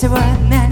сегодня